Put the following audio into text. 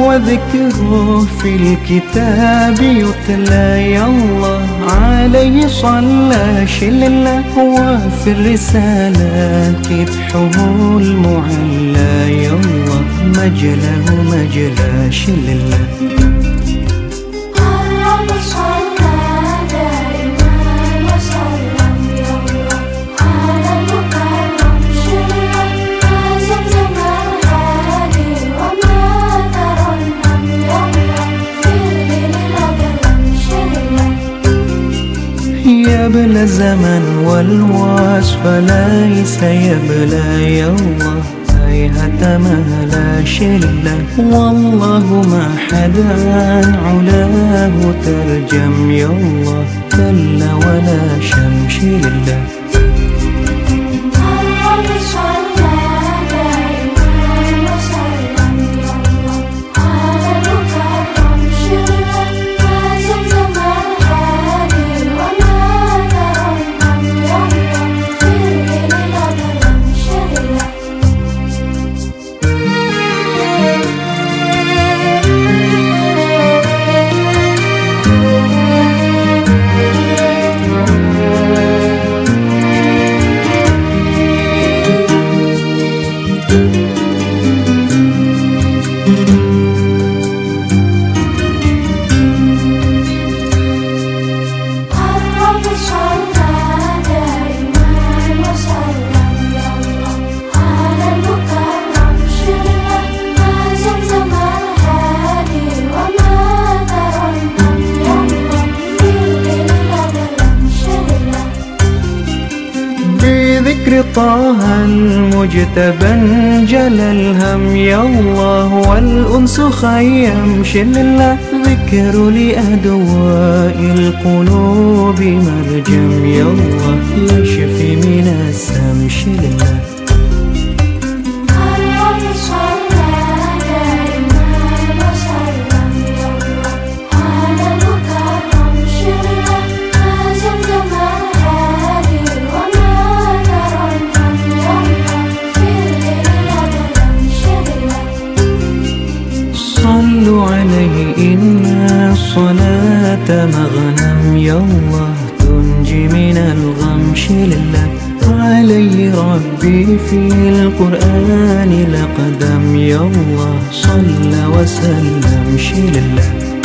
وذكره في الكتاب يتلى يا الله عليه صلى شل الله وفي الرسالات كدحه المعلى يا الله مجله مجلى شل يبلى الزمن والوصف ليس يبلى يا الله هيهة ما لا شلة والله ما حدا علاه ترجم. يا الله كلا ولا شمش ذكر طه المجتبى انجل الهم. يا الله والأنس خيم شل الله ذكر لأدواء القلوب مرجم. يا الله الصلاة مغنم يا الله تنجي من الغم لله. علي ربي في القرآن لقدم يا الله صلى وسلم لله